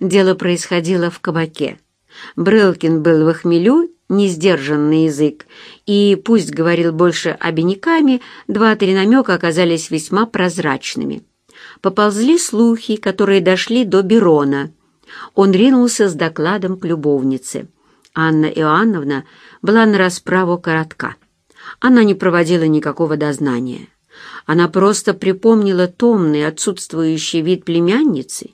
дело происходило в кабаке. Брылкин был в хмелю, несдержанный язык, и, пусть говорил больше обиняками, два-три намека оказались весьма прозрачными. Поползли слухи, которые дошли до Берона. Он ринулся с докладом к любовнице. Анна Иоанновна была на расправу коротка. Она не проводила никакого дознания. Она просто припомнила томный, отсутствующий вид племянницы,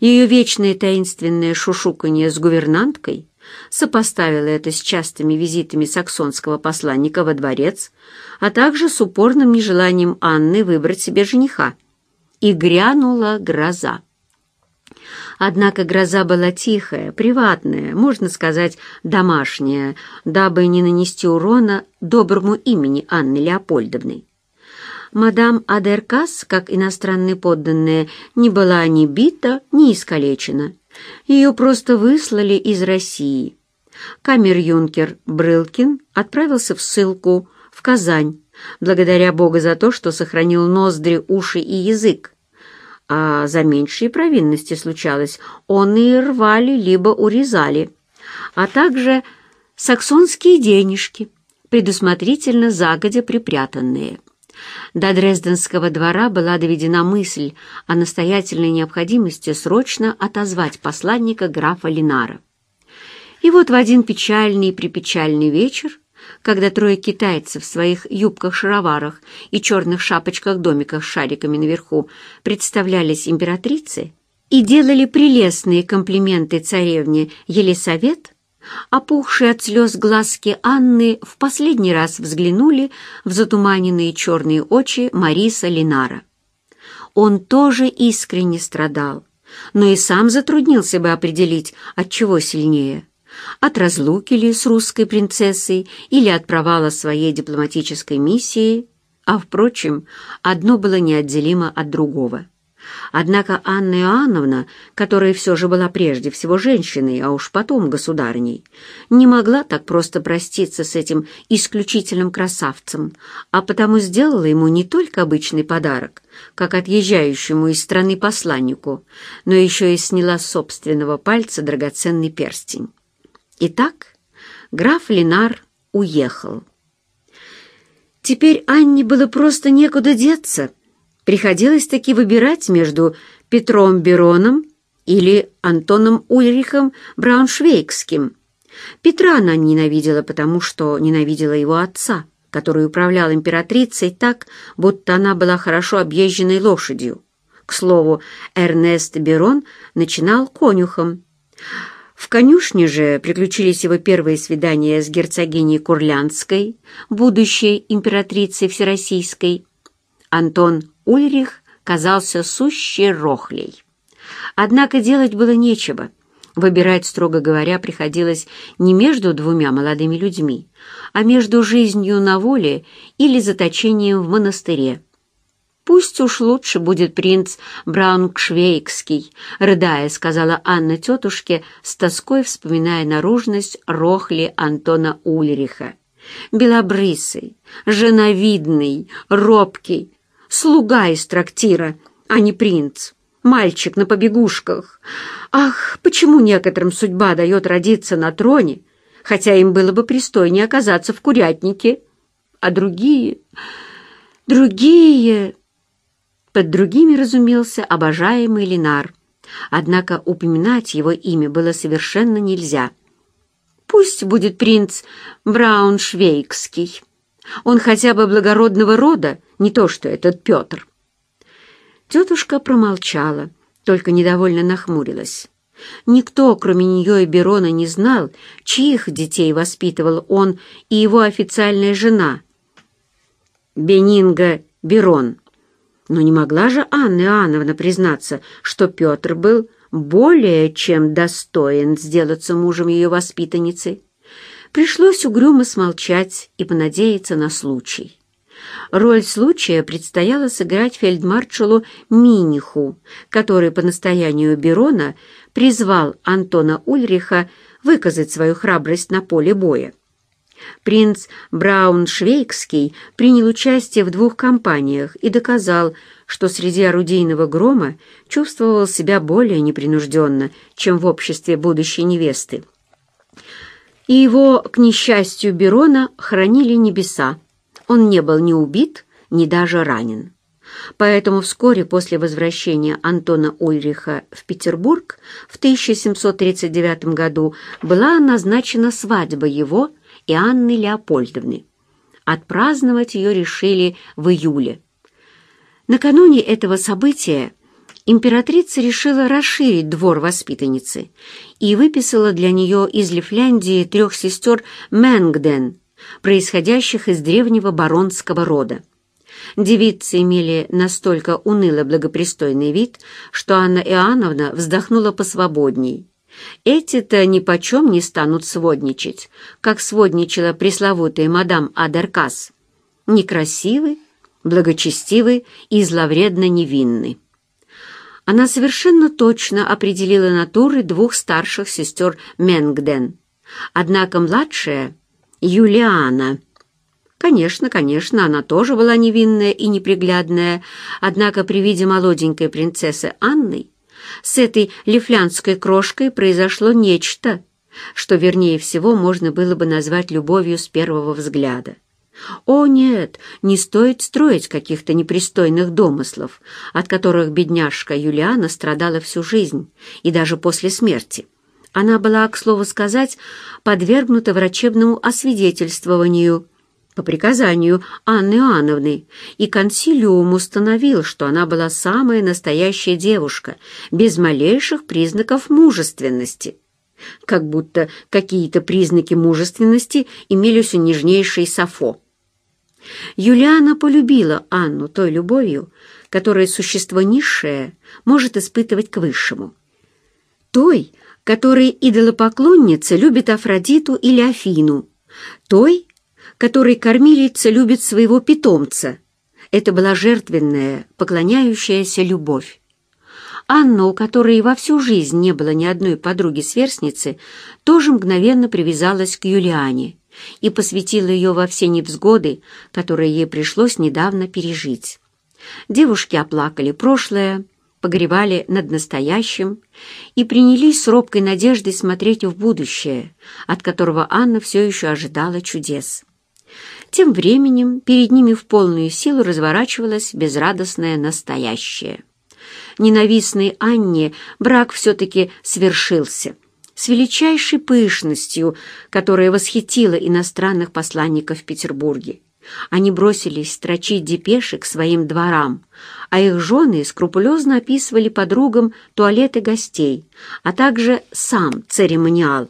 ее вечное таинственное шушуканье с гувернанткой, сопоставила это с частыми визитами саксонского посланника во дворец, а также с упорным нежеланием Анны выбрать себе жениха. И грянула гроза. Однако гроза была тихая, приватная, можно сказать, домашняя, дабы не нанести урона доброму имени Анны Леопольдовны. Мадам Адеркас, как иностранные подданные, не была ни бита, ни искалечена. Ее просто выслали из России. Камер-юнкер Брылкин отправился в ссылку в Казань, благодаря Богу за то, что сохранил ноздри, уши и язык. А за меньшие провинности случалось, он и рвали, либо урезали. А также саксонские денежки, предусмотрительно загодя припрятанные. До Дрезденского двора была доведена мысль о настоятельной необходимости срочно отозвать посланника графа Линара. И вот в один печальный и припечальный вечер, когда трое китайцев в своих юбках-шароварах и черных шапочках-домиках с шариками наверху представлялись императрице и делали прелестные комплименты царевне Елисавет, Опухшие от слез глазки Анны в последний раз взглянули в затуманенные черные очи Мариса Линара. Он тоже искренне страдал, но и сам затруднился бы определить, от чего сильнее – от разлуки ли с русской принцессой или от провала своей дипломатической миссии, а, впрочем, одно было неотделимо от другого – Однако Анна Иоанновна, которая все же была прежде всего женщиной, а уж потом государней, не могла так просто проститься с этим исключительным красавцем, а потому сделала ему не только обычный подарок, как отъезжающему из страны посланнику, но еще и сняла с собственного пальца драгоценный перстень. Итак, граф Ленар уехал. Теперь Анне было просто некуда деться — приходилось таки выбирать между Петром Бероном или Антоном Ульрихом Брауншвейгским. Петра она ненавидела, потому что ненавидела его отца, который управлял императрицей так, будто она была хорошо объезженной лошадью. К слову, Эрнест Берон начинал конюхом. В конюшне же приключились его первые свидания с герцогиней Курлянской, будущей императрицей Всероссийской. Антон Ульрих казался сущей рохлей. Однако делать было нечего. Выбирать, строго говоря, приходилось не между двумя молодыми людьми, а между жизнью на воле или заточением в монастыре. «Пусть уж лучше будет принц Браункшвейгский», — рыдая, сказала Анна тетушке, с тоской вспоминая наружность рохли Антона Ульриха. Белобрысый, женовидный, робкий, слуга из трактира, а не принц, мальчик на побегушках. Ах, почему некоторым судьба дает родиться на троне, хотя им было бы пристойнее оказаться в курятнике, а другие... другие... Под другими разумелся обожаемый Ленар, однако упоминать его имя было совершенно нельзя. Пусть будет принц Брауншвейгский. Он хотя бы благородного рода, не то что этот Петр. Тетушка промолчала, только недовольно нахмурилась. Никто, кроме нее и Берона, не знал, чьих детей воспитывал он и его официальная жена. Бенинга Берон. Но не могла же Анна Иоанновна признаться, что Петр был более чем достоин сделаться мужем ее воспитанницы. Пришлось угрюмо смолчать и понадеяться на случай. Роль случая предстояло сыграть фельдмаршалу Миниху, который по настоянию Берона призвал Антона Ульриха выказать свою храбрость на поле боя. Принц Брауншвейгский принял участие в двух кампаниях и доказал, что среди орудийного грома чувствовал себя более непринужденно, чем в обществе будущей невесты. И его, к несчастью Берона, хранили небеса. Он не был ни убит, ни даже ранен. Поэтому вскоре после возвращения Антона Ульриха в Петербург в 1739 году была назначена свадьба его и Анны Леопольдовны. Отпраздновать ее решили в июле. Накануне этого события императрица решила расширить двор воспитанницы и выписала для нее из Лифляндии трех сестер Мэнгден, происходящих из древнего баронского рода. Девицы имели настолько уныло благопристойный вид, что Анна Иоанновна вздохнула посвободней. Эти-то ни почем не станут сводничать, как сводничала пресловутая мадам Адеркас. Некрасивы, благочестивы и зловредно невинны. Она совершенно точно определила натуры двух старших сестер Менгден. Однако младшая, Юлиана, Конечно, конечно, она тоже была невинная и неприглядная, однако при виде молоденькой принцессы Анны с этой лифлянской крошкой произошло нечто, что, вернее всего, можно было бы назвать любовью с первого взгляда. О нет, не стоит строить каких-то непристойных домыслов, от которых бедняжка Юлиана страдала всю жизнь и даже после смерти. Она была, к слову сказать, подвергнута врачебному освидетельствованию – по приказанию Анны Иоанновны, и консилиум установил, что она была самая настоящая девушка, без малейших признаков мужественности. Как будто какие-то признаки мужественности имелись у нежнейшей Сафо. Юлиана полюбила Анну той любовью, которую существо низшее может испытывать к высшему. Той, которой идолопоклонница любит Афродиту или Афину, той, которой кормилица любит своего питомца. Это была жертвенная, поклоняющаяся любовь. Анна, у которой во всю жизнь не было ни одной подруги-сверстницы, тоже мгновенно привязалась к Юлиане и посвятила ее во все невзгоды, которые ей пришлось недавно пережить. Девушки оплакали прошлое, погревали над настоящим и принялись с робкой надеждой смотреть в будущее, от которого Анна все еще ожидала чудес. Тем временем перед ними в полную силу разворачивалось безрадостное настоящее. Ненавистной Анне брак все-таки свершился с величайшей пышностью, которая восхитила иностранных посланников в Петербурге. Они бросились строчить депеши к своим дворам, а их жены скрупулезно описывали подругам туалеты гостей, а также сам церемониал.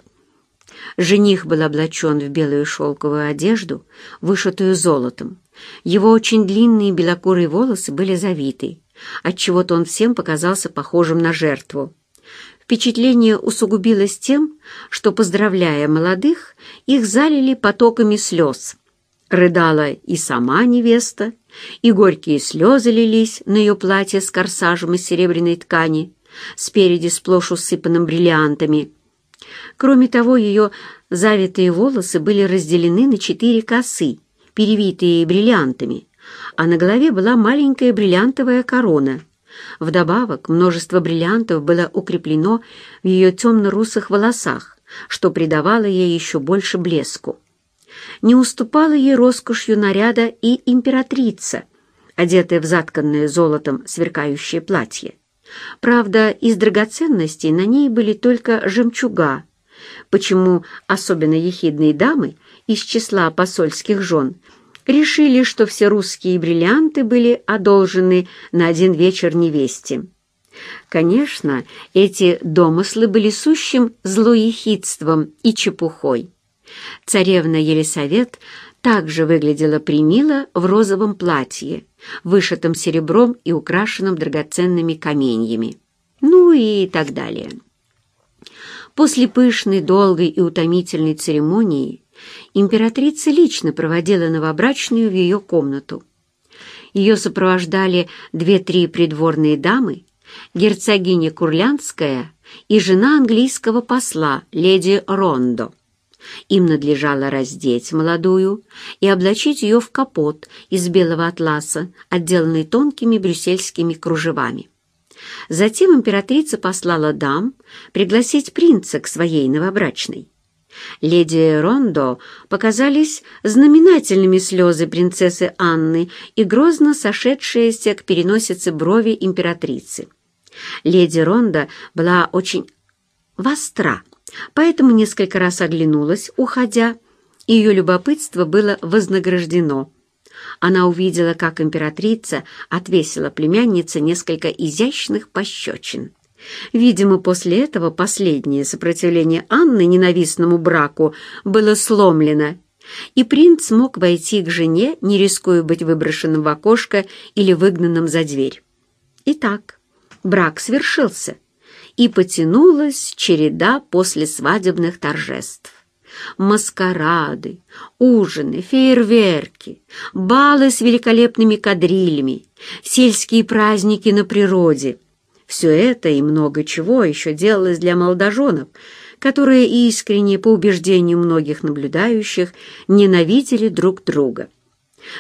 Жених был облачен в белую шелковую одежду, вышитую золотом. Его очень длинные белокурые волосы были завиты, отчего-то он всем показался похожим на жертву. Впечатление усугубилось тем, что, поздравляя молодых, их залили потоками слез. Рыдала и сама невеста, и горькие слезы лились на ее платье с корсажем из серебряной ткани, спереди сплошь усыпанным бриллиантами — Кроме того, ее завитые волосы были разделены на четыре косы, перевитые бриллиантами, а на голове была маленькая бриллиантовая корона. Вдобавок, множество бриллиантов было укреплено в ее темно-русых волосах, что придавало ей еще больше блеску. Не уступала ей роскошью наряда и императрица, одетая в затканное золотом сверкающее платье. Правда, из драгоценностей на ней были только жемчуга, почему особенно ехидные дамы из числа посольских жен решили, что все русские бриллианты были одолжены на один вечер невесте. Конечно, эти домыслы были сущим злоехидством и чепухой. Царевна Елисавет также выглядела примило в розовом платье, вышитом серебром и украшенном драгоценными каменьями. Ну и так далее. После пышной, долгой и утомительной церемонии императрица лично проводила новобрачную в ее комнату. Ее сопровождали две-три придворные дамы, герцогиня Курлянская и жена английского посла, леди Рондо. Им надлежало раздеть молодую и облачить ее в капот из белого атласа, отделанный тонкими брюссельскими кружевами. Затем императрица послала дам пригласить принца к своей новобрачной. Леди Рондо показались знаменательными слезы принцессы Анны и грозно сошедшиеся к переносице брови императрицы. Леди Рондо была очень востра, поэтому несколько раз оглянулась, уходя, и ее любопытство было вознаграждено. Она увидела, как императрица отвесила племяннице несколько изящных пощечин. Видимо, после этого последнее сопротивление Анны ненавистному браку было сломлено, и принц смог войти к жене, не рискуя быть выброшенным в окошко или выгнанным за дверь. Итак, брак свершился, и потянулась череда послесвадебных торжеств. Маскарады, ужины, фейерверки, балы с великолепными кадрилями, сельские праздники на природе — все это и много чего еще делалось для молодоженов, которые искренне, по убеждению многих наблюдающих, ненавидели друг друга.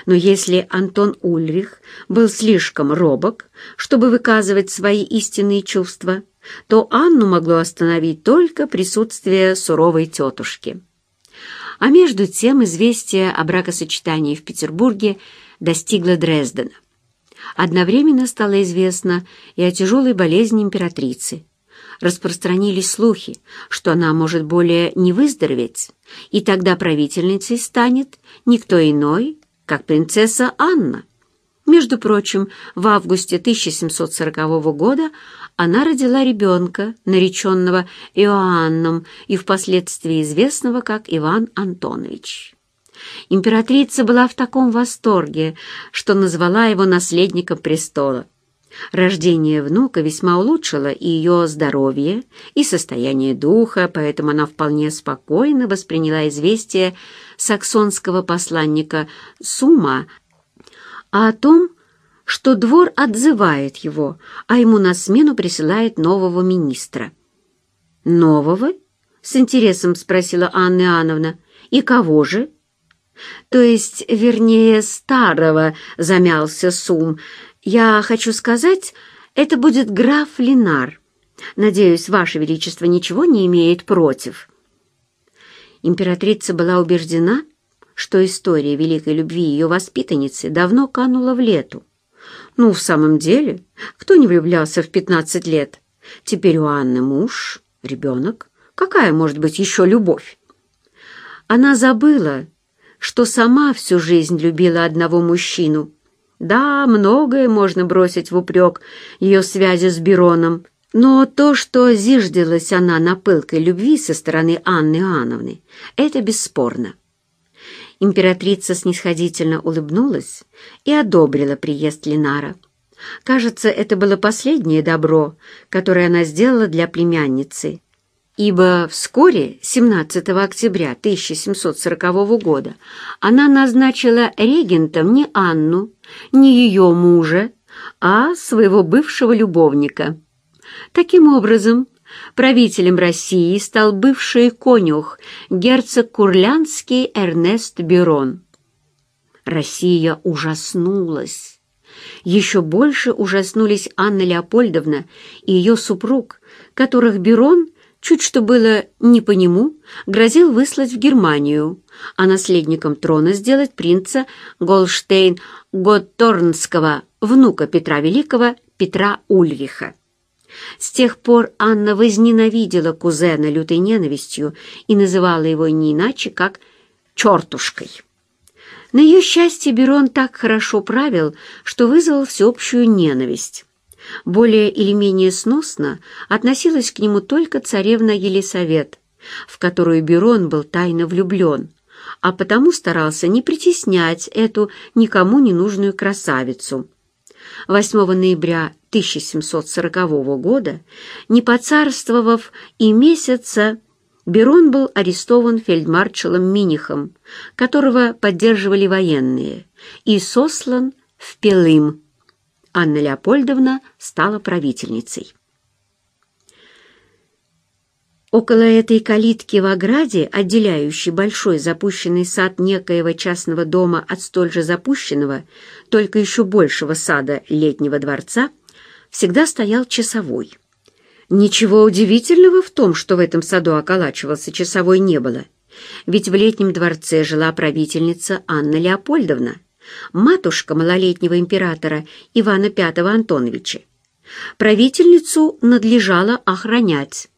Но если Антон Ульрих был слишком робок, чтобы выказывать свои истинные чувства, то Анну могло остановить только присутствие суровой тетушки. А между тем известие о бракосочетании в Петербурге достигло Дрездена. Одновременно стало известно и о тяжелой болезни императрицы. Распространились слухи, что она может более не выздороветь, и тогда правительницей станет никто иной, как принцесса Анна. Между прочим, в августе 1740 года она родила ребенка, нареченного Иоанном и впоследствии известного как Иван Антонович. Императрица была в таком восторге, что назвала его наследником престола. Рождение внука весьма улучшило и ее здоровье, и состояние духа, поэтому она вполне спокойно восприняла известие саксонского посланника Сума о том, что двор отзывает его, а ему на смену присылает нового министра. «Нового?» — с интересом спросила Анна Иоанновна. «И кого же?» То есть, вернее, старого, замялся Сум. Я хочу сказать, это будет граф Линар. Надеюсь, Ваше Величество ничего не имеет против. Императрица была убеждена, что история великой любви ее воспитанницы давно канула в лету. Ну, в самом деле, кто не влюблялся в пятнадцать лет? Теперь у Анны муж, ребенок. Какая может быть еще любовь? Она забыла, что сама всю жизнь любила одного мужчину. Да, многое можно бросить в упрек ее связи с Бероном, но то, что зиждилась она на пылкой любви со стороны Анны Иоанновны, это бесспорно. Императрица снисходительно улыбнулась и одобрила приезд Ленара. Кажется, это было последнее добро, которое она сделала для племянницы, ибо вскоре, 17 октября 1740 года, она назначила регентом не Анну, не ее мужа, а своего бывшего любовника. Таким образом, правителем России стал бывший конюх, герцог Курлянский Эрнест Берон. Россия ужаснулась. Еще больше ужаснулись Анна Леопольдовна и ее супруг, которых Берон – чуть что было не по нему, грозил выслать в Германию, а наследником трона сделать принца Голштейн-Готторнского, внука Петра Великого, Петра Ульриха. С тех пор Анна возненавидела кузена лютой ненавистью и называла его не иначе, как «чертушкой». На ее счастье Берон так хорошо правил, что вызвал всеобщую ненависть. Более или менее сносно относилась к нему только царевна Елисавет, в которую Берон был тайно влюблен, а потому старался не притеснять эту никому не нужную красавицу. 8 ноября 1740 года, не поцарствовав и месяца, Берон был арестован фельдмаршалом Минихом, которого поддерживали военные, и сослан в Пелым. Анна Леопольдовна стала правительницей. Около этой калитки в ограде, отделяющей большой запущенный сад некоего частного дома от столь же запущенного, только еще большего сада летнего дворца, всегда стоял часовой. Ничего удивительного в том, что в этом саду околачивался часовой, не было. Ведь в летнем дворце жила правительница Анна Леопольдовна, матушка малолетнего императора Ивана V Антоновича. Правительницу надлежало охранять.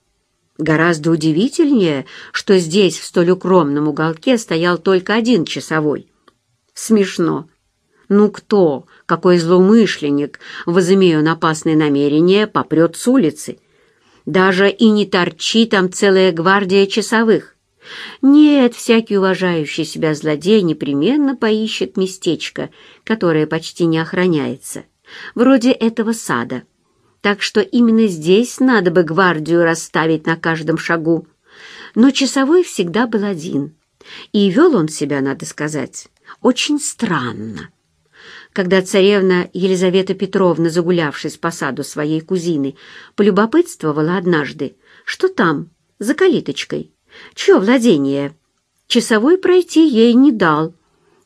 Гораздо удивительнее, что здесь, в столь укромном уголке, стоял только один часовой. Смешно. Ну кто, какой злоумышленник, возымея опасные намерения, попрет с улицы? Даже и не торчи там целая гвардия часовых. Нет, всякий уважающий себя злодей непременно поищет местечко, которое почти не охраняется, вроде этого сада так что именно здесь надо бы гвардию расставить на каждом шагу. Но часовой всегда был один, и вел он себя, надо сказать, очень странно. Когда царевна Елизавета Петровна, загулявшись по саду своей кузины, полюбопытствовала однажды, что там, за калиточкой, чье владение, часовой пройти ей не дал,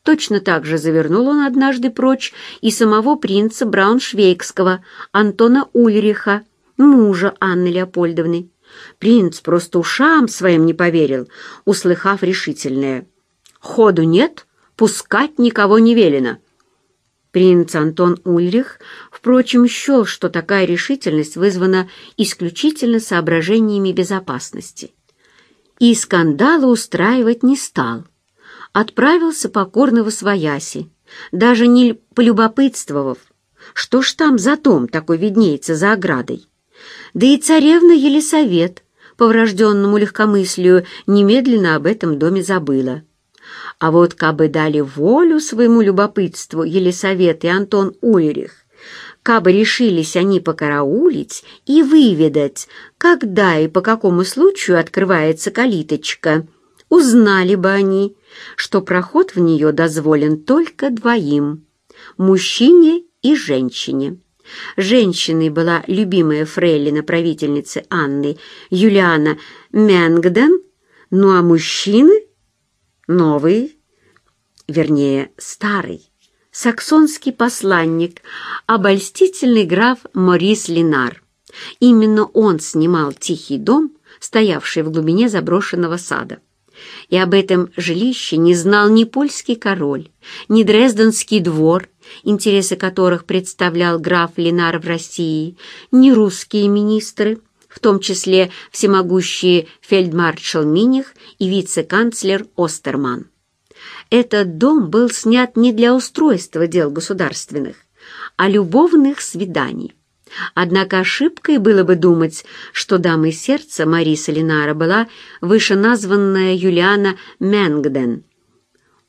Точно так же завернул он однажды прочь и самого принца Брауншвейгского, Антона Ульриха, мужа Анны Леопольдовны. Принц просто ушам своим не поверил, услыхав решительное. «Ходу нет, пускать никого не велено». Принц Антон Ульрих, впрочем, счел, что такая решительность вызвана исключительно соображениями безопасности. И скандала устраивать не стал отправился покорно во свояси, даже не полюбопытствовав, что ж там за дом такой виднеется за оградой. Да и царевна Елисавет, по врожденному легкомыслию, немедленно об этом доме забыла. А вот кабы дали волю своему любопытству Елисавет и Антон Ульрих, кабы решились они покараулить и выведать, когда и по какому случаю открывается калиточка, узнали бы они, что проход в нее дозволен только двоим – мужчине и женщине. Женщиной была любимая фрейлина правительницы Анны Юлиана Мянгден, ну а мужчины – новый, вернее, старый, саксонский посланник, обольстительный граф Морис Линар. Именно он снимал тихий дом, стоявший в глубине заброшенного сада и об этом жилище не знал ни польский король, ни Дрезденский двор, интересы которых представлял граф Ленар в России, ни русские министры, в том числе всемогущие фельдмаршал Миних и вице-канцлер Остерман. Этот дом был снят не для устройства дел государственных, а любовных свиданий. Однако ошибкой было бы думать, что дамой сердца Мариса Ленара была вышеназванная Юлиана Менгден.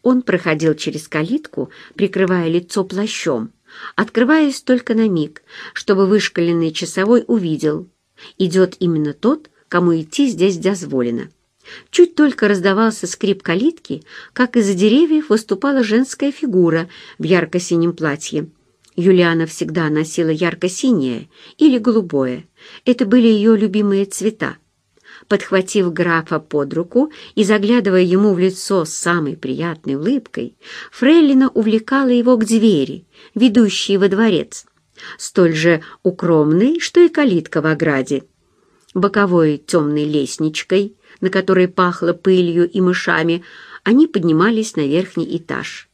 Он проходил через калитку, прикрывая лицо плащом, открываясь только на миг, чтобы вышкаленный часовой увидел. Идет именно тот, кому идти здесь дозволено. Чуть только раздавался скрип калитки, как из-за деревьев выступала женская фигура в ярко-синем платье. Юлиана всегда носила ярко-синее или голубое. Это были ее любимые цвета. Подхватив графа под руку и заглядывая ему в лицо с самой приятной улыбкой, Фрейлина увлекала его к двери, ведущей во дворец, столь же укромной, что и калитка в ограде. Боковой темной лестничкой, на которой пахло пылью и мышами, они поднимались на верхний этаж.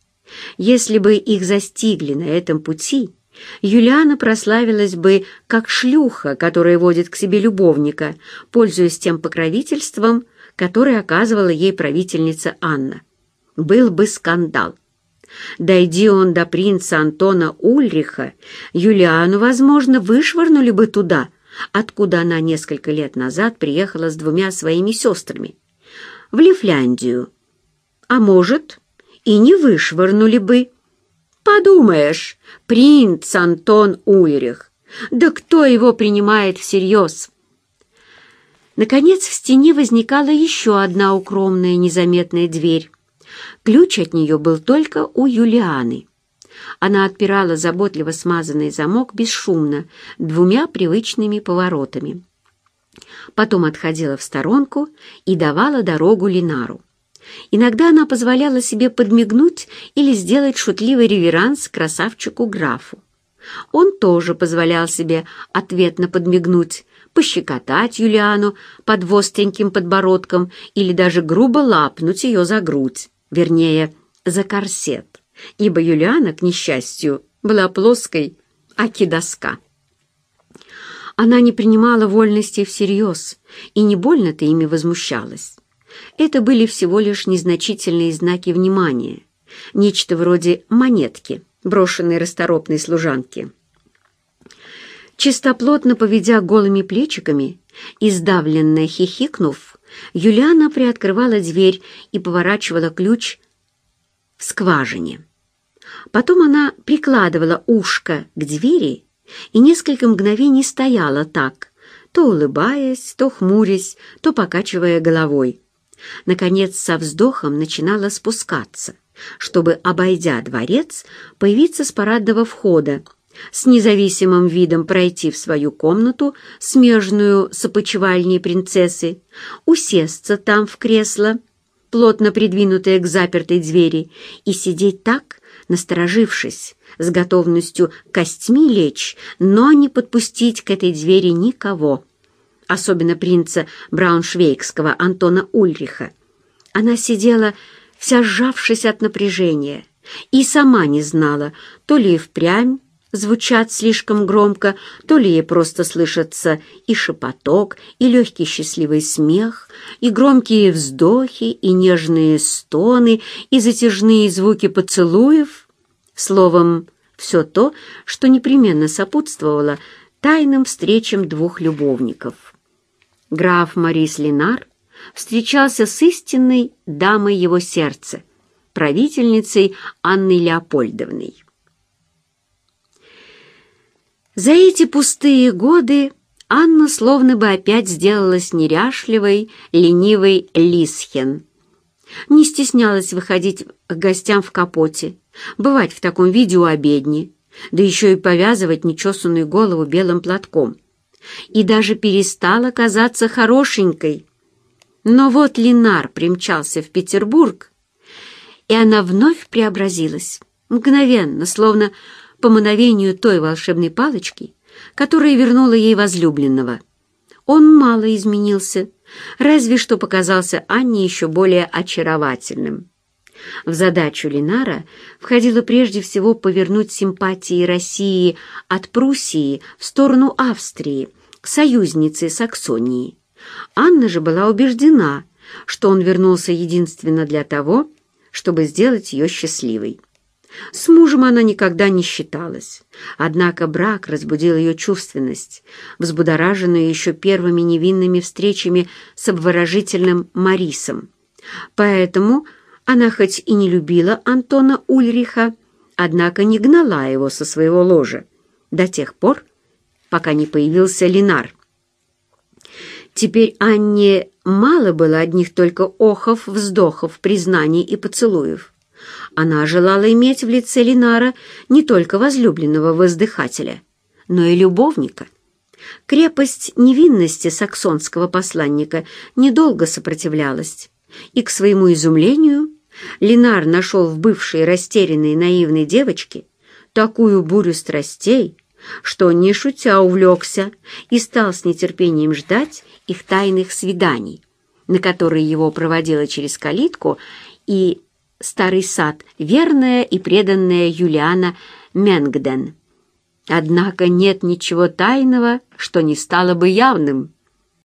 Если бы их застигли на этом пути, Юлиана прославилась бы как шлюха, которая водит к себе любовника, пользуясь тем покровительством, которое оказывала ей правительница Анна. Был бы скандал. Дойди он до принца Антона Ульриха, Юлиану, возможно, вышвырнули бы туда, откуда она несколько лет назад приехала с двумя своими сестрами, в Лифляндию. А может, и не вышвырнули бы. Подумаешь, принц Антон Ульрих, да кто его принимает всерьез? Наконец в стене возникала еще одна укромная незаметная дверь. Ключ от нее был только у Юлианы. Она отпирала заботливо смазанный замок бесшумно, двумя привычными поворотами. Потом отходила в сторонку и давала дорогу Линару. Иногда она позволяла себе подмигнуть или сделать шутливый реверанс красавчику-графу. Он тоже позволял себе ответно подмигнуть, пощекотать Юлиану под востреньким подбородком или даже грубо лапнуть ее за грудь, вернее, за корсет, ибо Юлиана, к несчастью, была плоской, аки доска. Она не принимала вольностей всерьез и не больно-то ими возмущалась. Это были всего лишь незначительные знаки внимания, нечто вроде монетки, брошенной расторопной служанки. Чистоплотно поведя голыми плечиками и хихикнув, Юлиана приоткрывала дверь и поворачивала ключ в скважине. Потом она прикладывала ушко к двери и несколько мгновений стояла так, то улыбаясь, то хмурясь, то покачивая головой. Наконец, со вздохом начинала спускаться, чтобы, обойдя дворец, появиться с парадного входа, с независимым видом пройти в свою комнату, смежную с опочивальней принцессы, усесться там в кресло, плотно придвинутое к запертой двери, и сидеть так, насторожившись, с готовностью костьми лечь, но не подпустить к этой двери никого, особенно принца Брауншвейгского Антона Ульриха. Она сидела, вся сжавшись от напряжения, и сама не знала, то ли и впрямь звучат слишком громко, то ли ей просто слышатся и шепоток, и легкий счастливый смех, и громкие вздохи, и нежные стоны, и затяжные звуки поцелуев. Словом, все то, что непременно сопутствовало тайным встречам двух любовников. Граф Марис Ленар встречался с истинной дамой его сердца, правительницей Анной Леопольдовной. За эти пустые годы Анна словно бы опять сделалась неряшливой, ленивой Лисхен. Не стеснялась выходить к гостям в капоте, бывать в таком виде у обедни, да еще и повязывать нечесанную голову белым платком. И даже перестала казаться хорошенькой. Но вот Ленар примчался в Петербург, и она вновь преобразилась, мгновенно, словно по мановению той волшебной палочки, которая вернула ей возлюбленного. Он мало изменился, разве что показался Анне еще более очаровательным. В задачу Линара входило прежде всего повернуть симпатии России от Пруссии в сторону Австрии, союзницы Саксонии. Анна же была убеждена, что он вернулся единственно для того, чтобы сделать ее счастливой. С мужем она никогда не считалась, однако брак разбудил ее чувственность, взбудораженную еще первыми невинными встречами с обворожительным Марисом. Поэтому она хоть и не любила Антона Ульриха, однако не гнала его со своего ложа до тех пор, пока не появился Линар. Теперь Анне мало было одних только охов, вздохов, признаний и поцелуев. Она желала иметь в лице Линара не только возлюбленного воздыхателя, но и любовника. Крепость невинности саксонского посланника недолго сопротивлялась, и, к своему изумлению, Линар нашел в бывшей растерянной наивной девочке такую бурю страстей, что, не шутя, увлекся и стал с нетерпением ждать их тайных свиданий, на которые его проводила через калитку и старый сад верная и преданная Юлиана Менгден. Однако нет ничего тайного, что не стало бы явным.